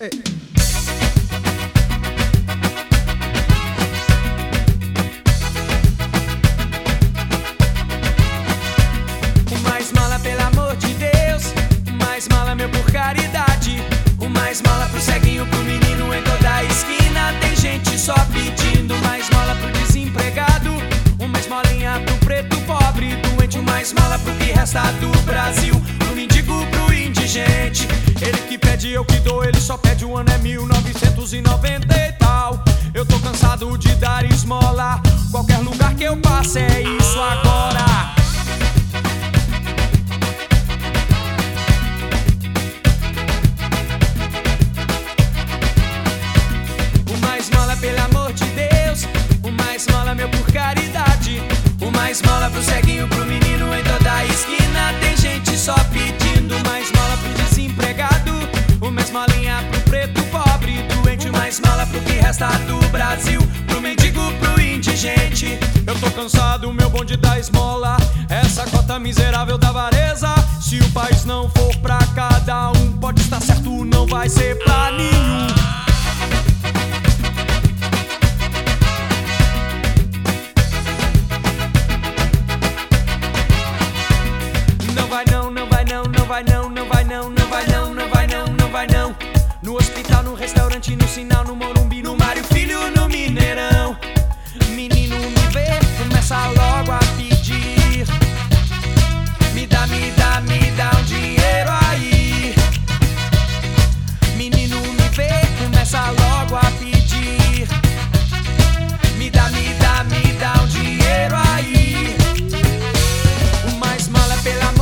O mais mala, pelo amor de Deus. O mais mala, meu por caridade. O mais mala pro ceguinho, pro menino em toda a esquina. Tem gente só pedindo. Mais mala pro desempregado. O mais molinha pro preto pobre. Doente, o mais mala pro que resta do Brasil. Pro mendigo, pro indigente. Ele que pede, eu que dou. Ele só pede o ano é 1990 e tal. Eu tô cansado de dar esmola. Qualquer lugar que eu passe é preto, pobre, doente, mais mala pro que resta do Brasil, pro mendigo, pro indigente. Eu tô cansado, meu bonde da esmola, essa cota miserável da vareza. Se o país não for pra cada um, pode estar certo, não vai ser pra nenhum. vai não, não vai não, não vai não, não vai não, não vai não. no Morumbi, no Mário Filho, no Mineirão. Menino me vê, começa logo a pedir. Me dá, me dá, me dá um dinheiro aí. Menino me vê, começa logo a pedir. Me dá, me dá, me dá um dinheiro aí. O mais mala é pela